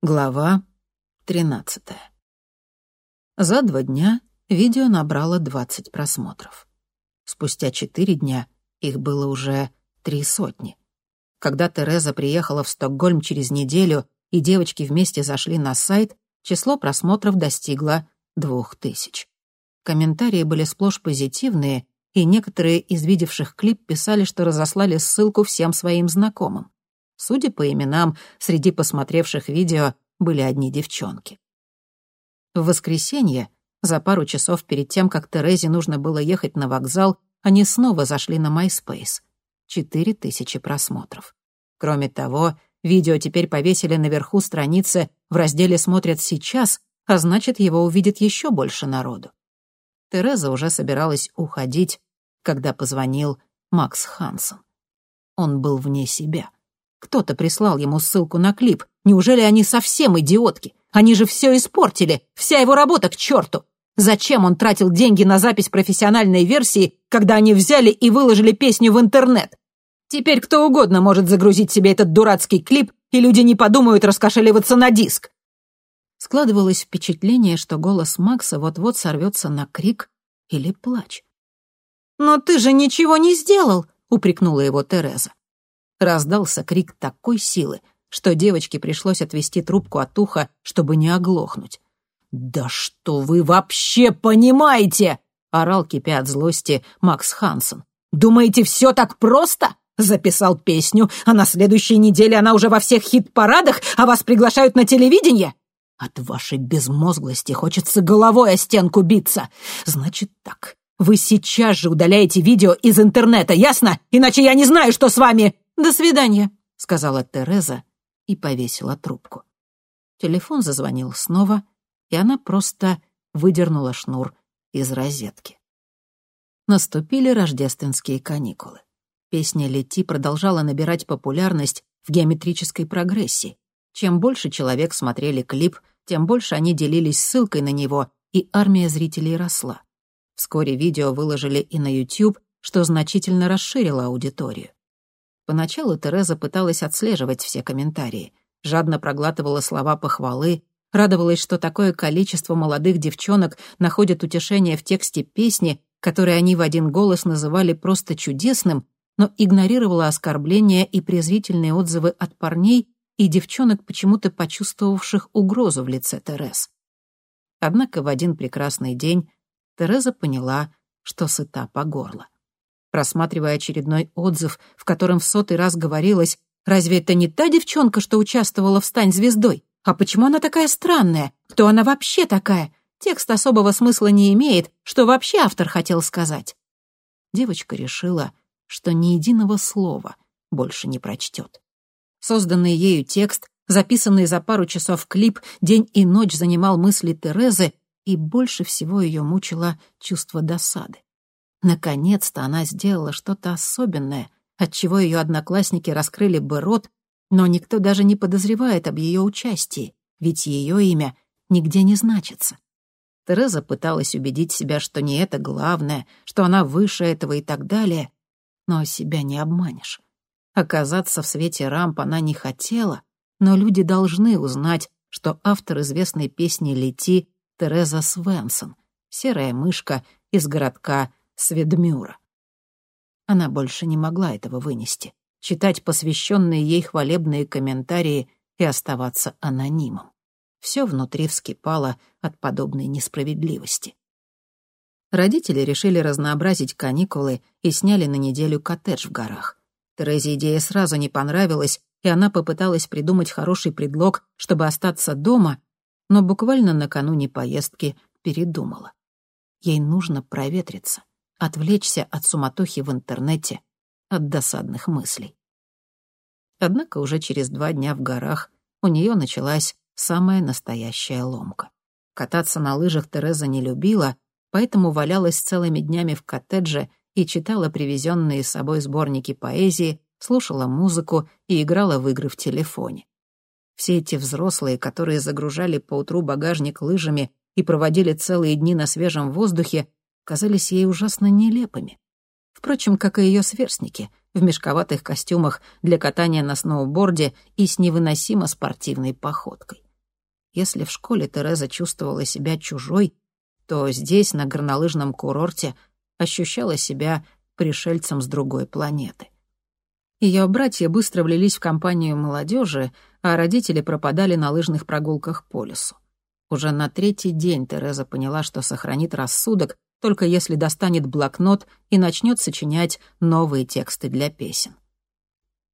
Глава 13. За два дня видео набрало 20 просмотров. Спустя четыре дня их было уже три сотни. Когда Тереза приехала в Стокгольм через неделю и девочки вместе зашли на сайт, число просмотров достигло двух тысяч. Комментарии были сплошь позитивные, и некоторые из видевших клип писали, что разослали ссылку всем своим знакомым. Судя по именам, среди посмотревших видео были одни девчонки. В воскресенье, за пару часов перед тем, как Терезе нужно было ехать на вокзал, они снова зашли на MySpace. Четыре тысячи просмотров. Кроме того, видео теперь повесили наверху страницы в разделе «Смотрят сейчас», а значит, его увидит еще больше народу. Тереза уже собиралась уходить, когда позвонил Макс Хансен. Он был вне себя. Кто-то прислал ему ссылку на клип. Неужели они совсем идиотки? Они же все испортили. Вся его работа к черту. Зачем он тратил деньги на запись профессиональной версии, когда они взяли и выложили песню в интернет? Теперь кто угодно может загрузить себе этот дурацкий клип, и люди не подумают раскошеливаться на диск. Складывалось впечатление, что голос Макса вот-вот сорвется на крик или плач. «Но ты же ничего не сделал!» — упрекнула его Тереза. Раздался крик такой силы, что девочке пришлось отвести трубку от уха, чтобы не оглохнуть. «Да что вы вообще понимаете?» — орал, кипя от злости, Макс Хансен. «Думаете, все так просто?» Записал песню, а на следующей неделе она уже во всех хит-парадах, а вас приглашают на телевидение? От вашей безмозглости хочется головой о стенку биться. Значит так, вы сейчас же удаляете видео из интернета, ясно? Иначе я не знаю, что с вами. «До свидания», — сказала Тереза и повесила трубку. Телефон зазвонил снова, и она просто выдернула шнур из розетки. Наступили рождественские каникулы. Песня «Лети» продолжала набирать популярность в геометрической прогрессии. Чем больше человек смотрели клип, тем больше они делились ссылкой на него, и армия зрителей росла. Вскоре видео выложили и на YouTube, что значительно расширило аудиторию. Поначалу Тереза пыталась отслеживать все комментарии, жадно проглатывала слова похвалы, радовалась, что такое количество молодых девчонок находят утешение в тексте песни, который они в один голос называли просто чудесным, но игнорировала оскорбления и презрительные отзывы от парней и девчонок, почему-то почувствовавших угрозу в лице Терез. Однако в один прекрасный день Тереза поняла, что сыта по горло просматривая очередной отзыв, в котором в сотый раз говорилось «Разве это не та девчонка, что участвовала в «Стань звездой»? А почему она такая странная? Кто она вообще такая? Текст особого смысла не имеет, что вообще автор хотел сказать?» Девочка решила, что ни единого слова больше не прочтет. Созданный ею текст, записанный за пару часов клип, день и ночь занимал мысли Терезы, и больше всего ее мучило чувство досады. Наконец-то она сделала что-то особенное, от чего ее одноклассники раскрыли бы рот, но никто даже не подозревает об ее участии, ведь ее имя нигде не значится. Тереза пыталась убедить себя, что не это главное, что она выше этого и так далее, но себя не обманешь. Оказаться в свете рамп она не хотела, но люди должны узнать, что автор известной песни «Лети» — Тереза Свенсон, серая мышка из городка Сведмюра. Она больше не могла этого вынести, читать посвященные ей хвалебные комментарии и оставаться анонимом. Все внутри вскипало от подобной несправедливости. Родители решили разнообразить каникулы и сняли на неделю коттедж в горах. Терезе идея сразу не понравилась, и она попыталась придумать хороший предлог, чтобы остаться дома, но буквально накануне поездки передумала. Ей нужно проветриться отвлечься от суматохи в интернете, от досадных мыслей. Однако уже через два дня в горах у нее началась самая настоящая ломка. Кататься на лыжах Тереза не любила, поэтому валялась целыми днями в коттедже и читала привезенные с собой сборники поэзии, слушала музыку и играла в игры в телефоне. Все эти взрослые, которые загружали поутру багажник лыжами и проводили целые дни на свежем воздухе, казались ей ужасно нелепыми. Впрочем, как и ее сверстники, в мешковатых костюмах для катания на сноуборде и с невыносимо спортивной походкой. Если в школе Тереза чувствовала себя чужой, то здесь, на горнолыжном курорте, ощущала себя пришельцем с другой планеты. Ее братья быстро влились в компанию молодежи, а родители пропадали на лыжных прогулках по лесу. Уже на третий день Тереза поняла, что сохранит рассудок, только если достанет блокнот и начнет сочинять новые тексты для песен.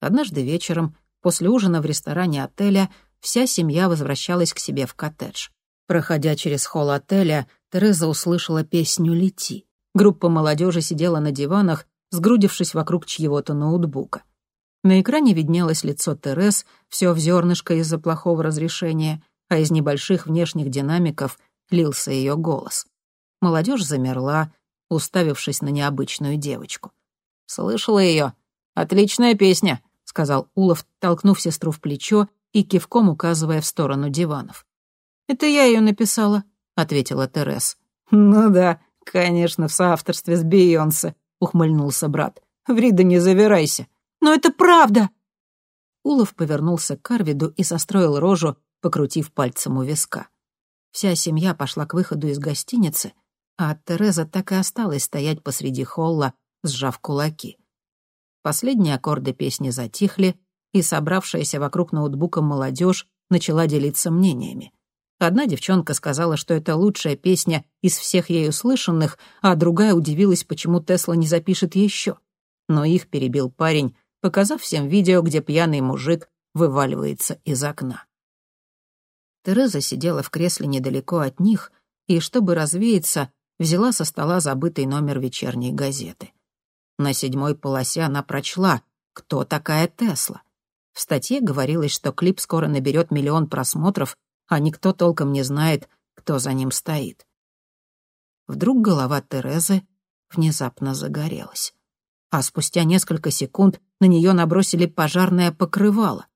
Однажды вечером, после ужина в ресторане отеля, вся семья возвращалась к себе в коттедж. Проходя через холл отеля, Тереза услышала песню «Лети». Группа молодежи сидела на диванах, сгрудившись вокруг чьего-то ноутбука. На экране виднелось лицо Терез, все в зернышко из-за плохого разрешения — а из небольших внешних динамиков лился ее голос. Молодежь замерла, уставившись на необычную девочку. «Слышала ее? Отличная песня», — сказал Улов, толкнув сестру в плечо и кивком указывая в сторону диванов. «Это я ее написала», — ответила Терес. «Ну да, конечно, в соавторстве с Бейонсе», — ухмыльнулся брат. «Ври да не завирайся». «Но это правда!» Улов повернулся к Арвиду и состроил рожу, покрутив пальцем у виска. Вся семья пошла к выходу из гостиницы, а Тереза так и осталась стоять посреди холла, сжав кулаки. Последние аккорды песни затихли, и собравшаяся вокруг ноутбука молодежь начала делиться мнениями. Одна девчонка сказала, что это лучшая песня из всех ею слышанных, а другая удивилась, почему Тесла не запишет еще. Но их перебил парень, показав всем видео, где пьяный мужик вываливается из окна. Тереза сидела в кресле недалеко от них и, чтобы развеяться, взяла со стола забытый номер вечерней газеты. На седьмой полосе она прочла «Кто такая Тесла?». В статье говорилось, что клип скоро наберет миллион просмотров, а никто толком не знает, кто за ним стоит. Вдруг голова Терезы внезапно загорелась. А спустя несколько секунд на нее набросили пожарное покрывало.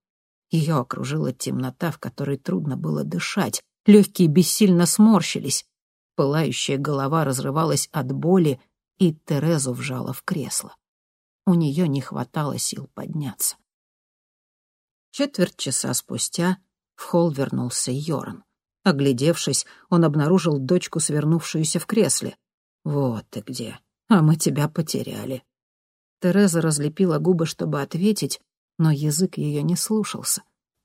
Ее окружила темнота, в которой трудно было дышать. Легкие бессильно сморщились. Пылающая голова разрывалась от боли, и Терезу вжала в кресло. У нее не хватало сил подняться. Четверть часа спустя в холл вернулся Йоран. Оглядевшись, он обнаружил дочку, свернувшуюся в кресле. «Вот ты где! А мы тебя потеряли!» Тереза разлепила губы, чтобы ответить, но язык ее не слушался.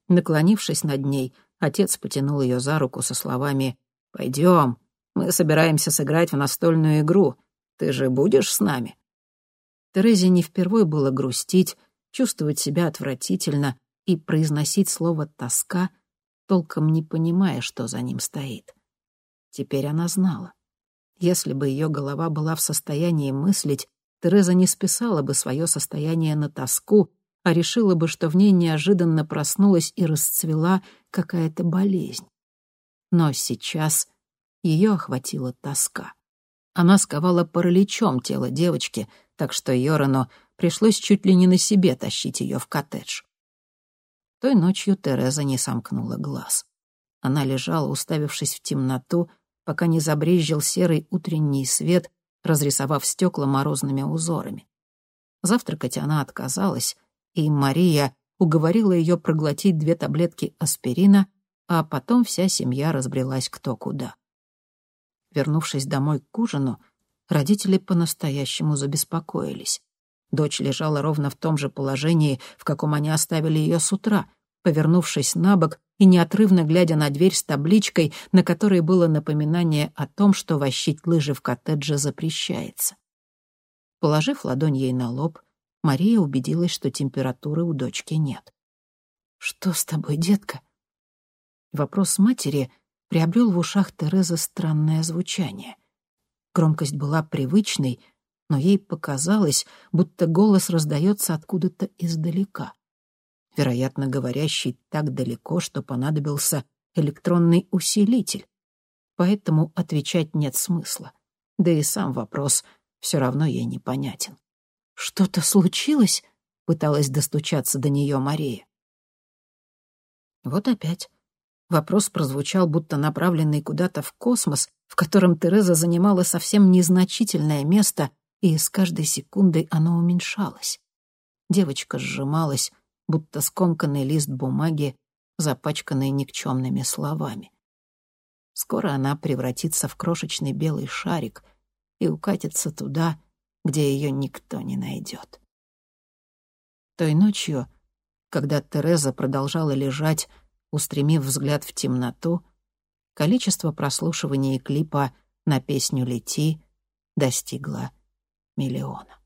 Наклонившись над ней, отец потянул ее за руку со словами «Пойдем, мы собираемся сыграть в настольную игру. Ты же будешь с нами?» Терезе не впервой было грустить, чувствовать себя отвратительно и произносить слово «тоска», толком не понимая, что за ним стоит. Теперь она знала. Если бы ее голова была в состоянии мыслить, Тереза не списала бы свое состояние на тоску а решила бы, что в ней неожиданно проснулась и расцвела какая-то болезнь. Но сейчас ее охватила тоска. Она сковала параличом тело девочки, так что Йорану пришлось чуть ли не на себе тащить ее в коттедж. Той ночью Тереза не сомкнула глаз. Она лежала, уставившись в темноту, пока не забрезжил серый утренний свет, разрисовав стекла морозными узорами. Завтракать она отказалась, и Мария уговорила ее проглотить две таблетки аспирина, а потом вся семья разбрелась кто куда. Вернувшись домой к ужину, родители по-настоящему забеспокоились. Дочь лежала ровно в том же положении, в каком они оставили ее с утра, повернувшись на бок и неотрывно глядя на дверь с табличкой, на которой было напоминание о том, что вощить лыжи в коттедже запрещается. Положив ладонь ей на лоб, Мария убедилась, что температуры у дочки нет. «Что с тобой, детка?» Вопрос матери приобрел в ушах Терезы странное звучание. Громкость была привычной, но ей показалось, будто голос раздается откуда-то издалека. Вероятно, говорящий так далеко, что понадобился электронный усилитель. Поэтому отвечать нет смысла. Да и сам вопрос все равно ей непонятен. «Что-то случилось?» — пыталась достучаться до нее Мария. Вот опять. Вопрос прозвучал, будто направленный куда-то в космос, в котором Тереза занимала совсем незначительное место, и с каждой секундой оно уменьшалось. Девочка сжималась, будто скомканный лист бумаги, запачканные никчемными словами. Скоро она превратится в крошечный белый шарик и укатится туда, где ее никто не найдет. Той ночью, когда Тереза продолжала лежать, устремив взгляд в темноту, количество прослушиваний клипа на песню «Лети» достигло миллиона.